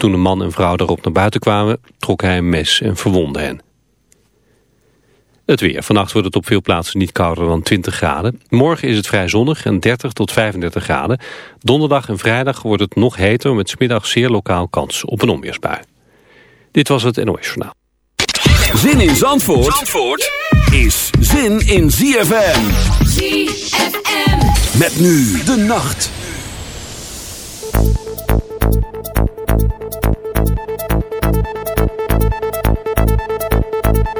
Toen de man en vrouw daarop naar buiten kwamen, trok hij een mes en verwondde hen. Het weer. Vannacht wordt het op veel plaatsen niet kouder dan 20 graden. Morgen is het vrij zonnig en 30 tot 35 graden. Donderdag en vrijdag wordt het nog heter met smiddag zeer lokaal kans op een onweersbui. Dit was het NOS Journaal. Zin in Zandvoort, Zandvoort is zin in ZFM. ZFM. Met nu de nacht. Thank you.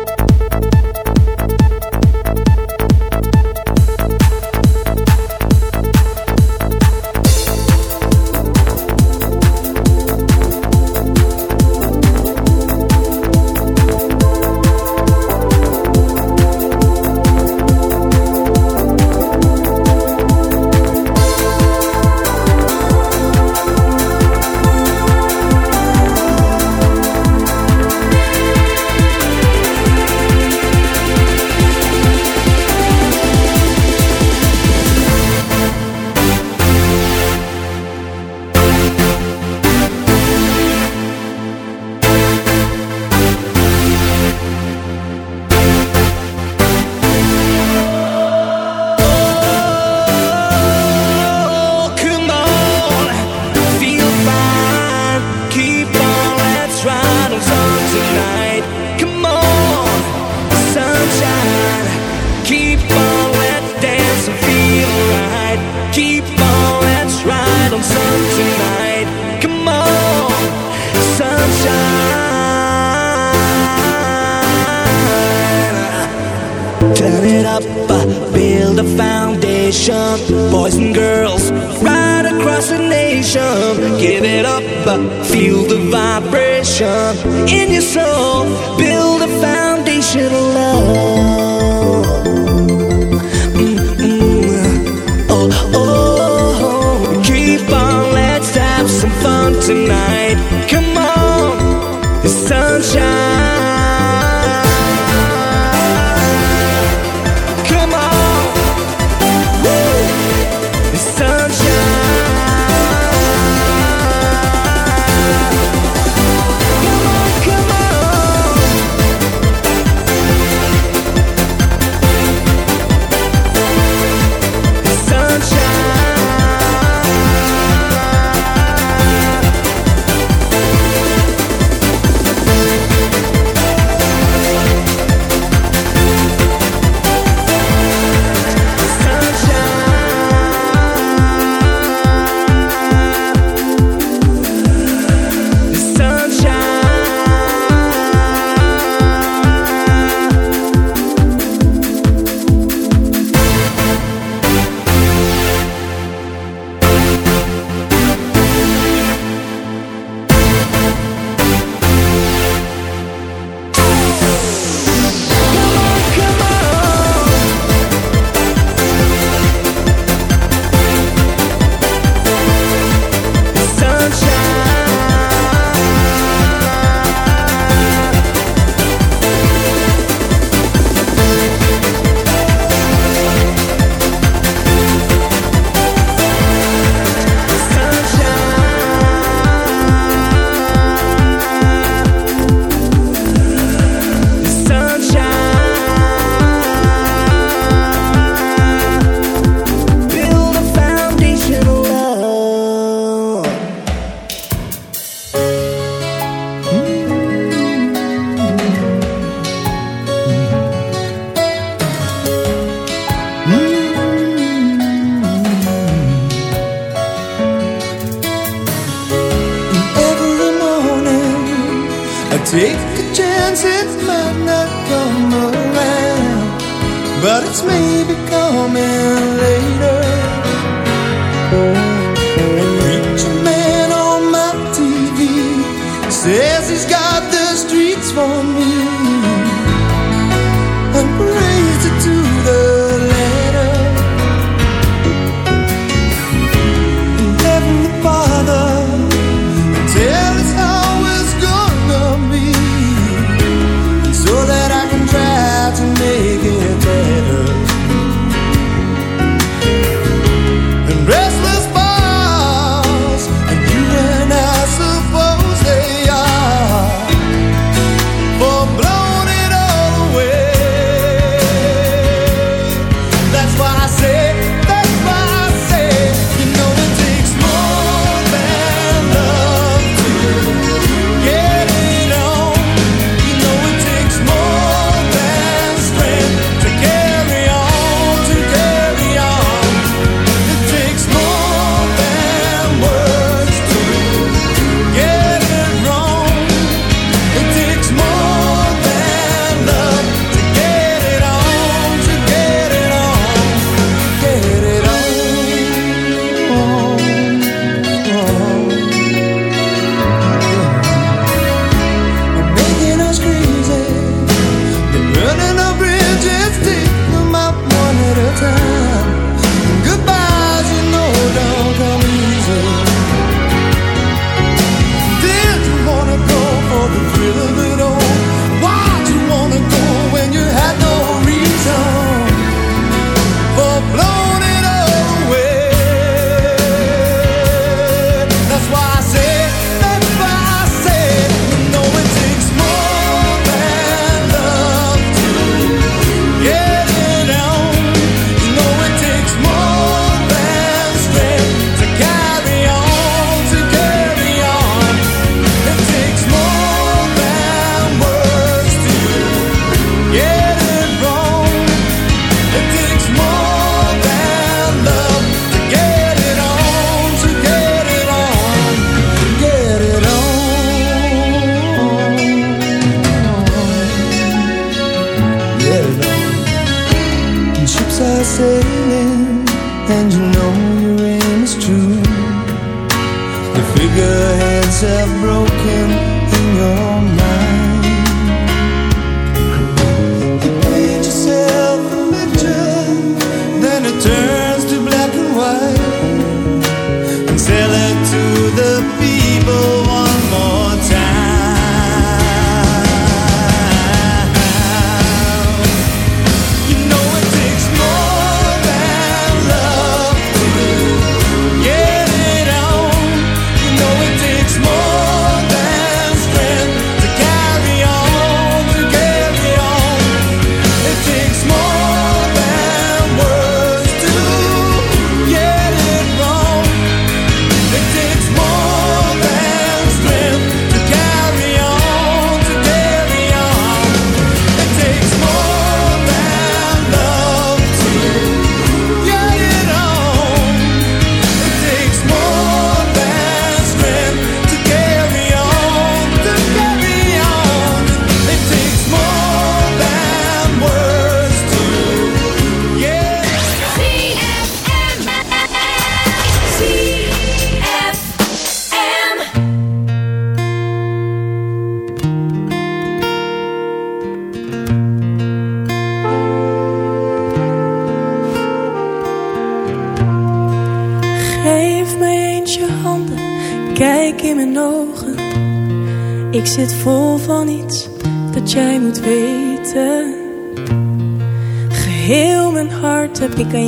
good.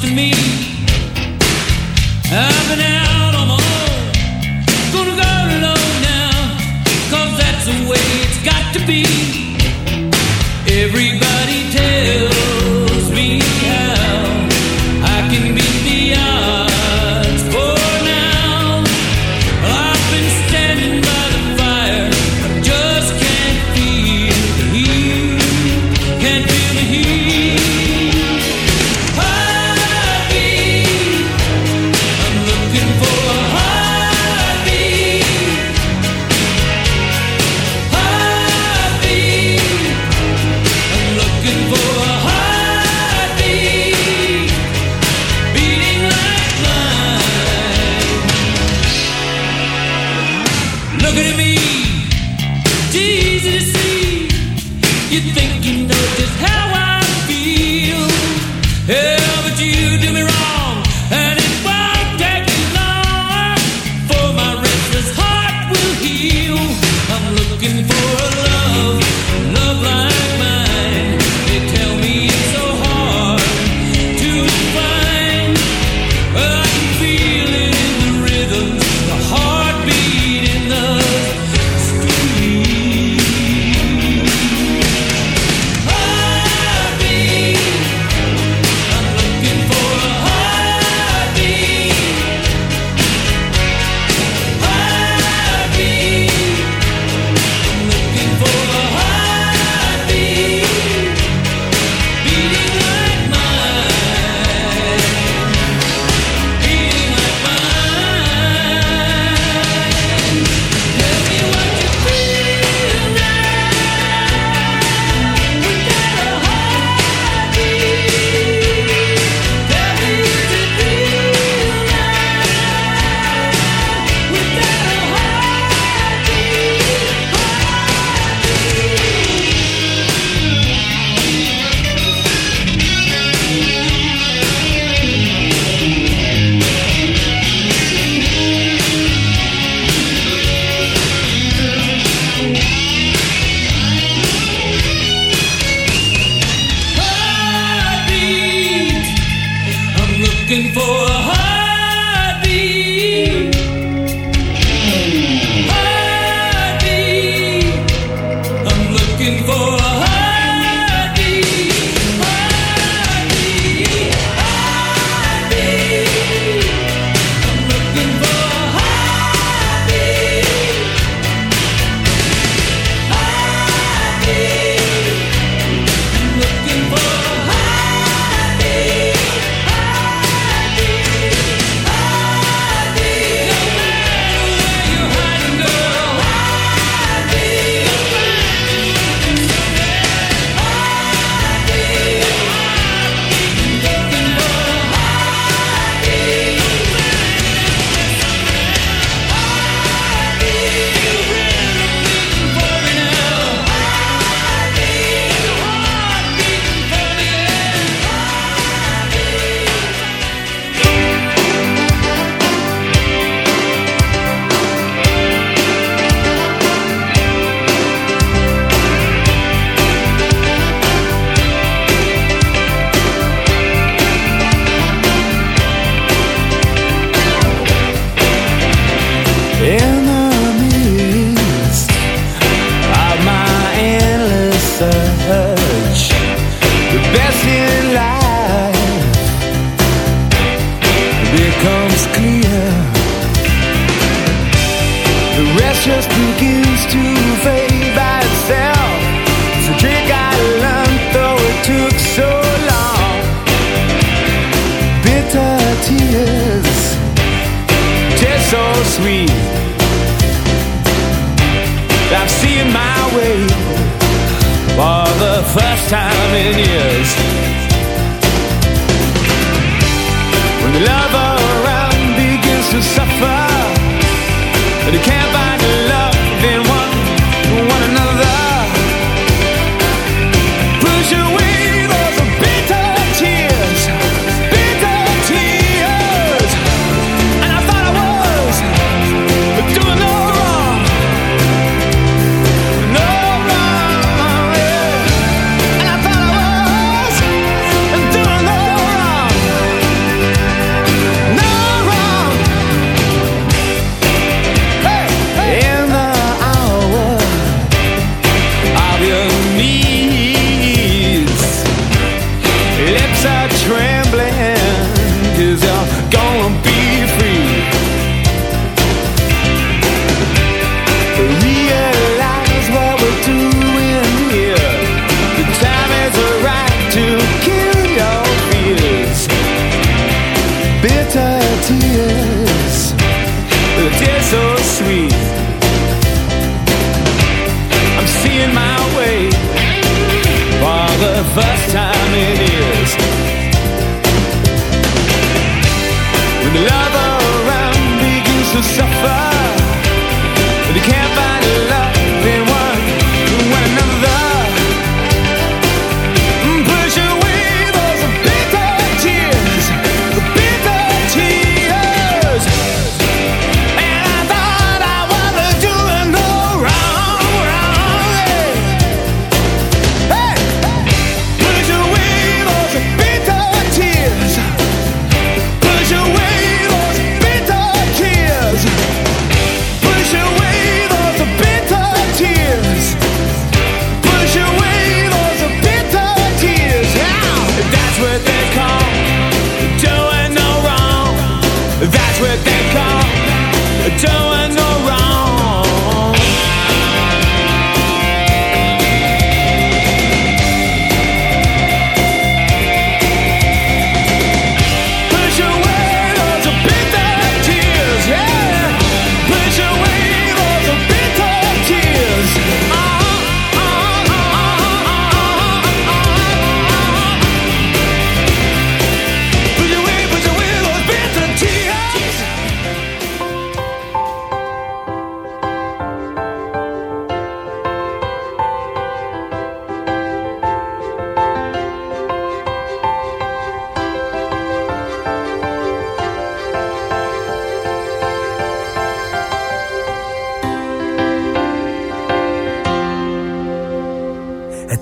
To me. se afasta.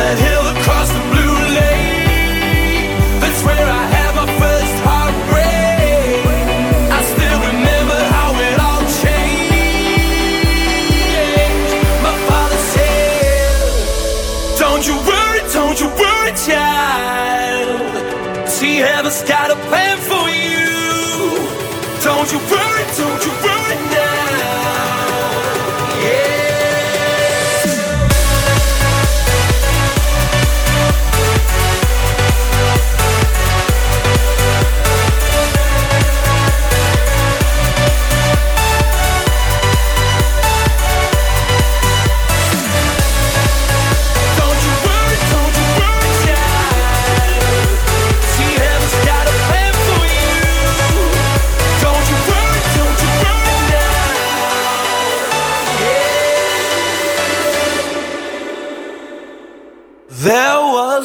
that hill across the blue lake. That's where I had my first heartbreak. I still remember how it all changed. My father said, Don't you worry, don't you worry, child. See, heaven's got a plan for you. Don't you worry, don't you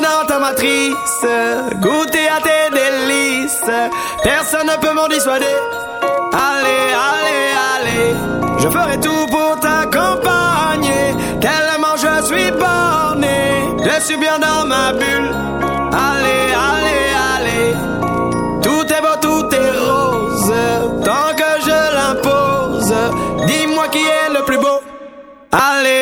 Dans ta matrice, goûter à tes délices. Personne ne peut m'en dissuader. Allez, allez, allez. Je ferai tout pour t'accompagner. Tellement je suis borné. Je suis bien dans ma bulle. Allez, allez, allez. Tout est beau, tout est rose. Tant que je l'impose, dis-moi qui est le plus beau. Allez,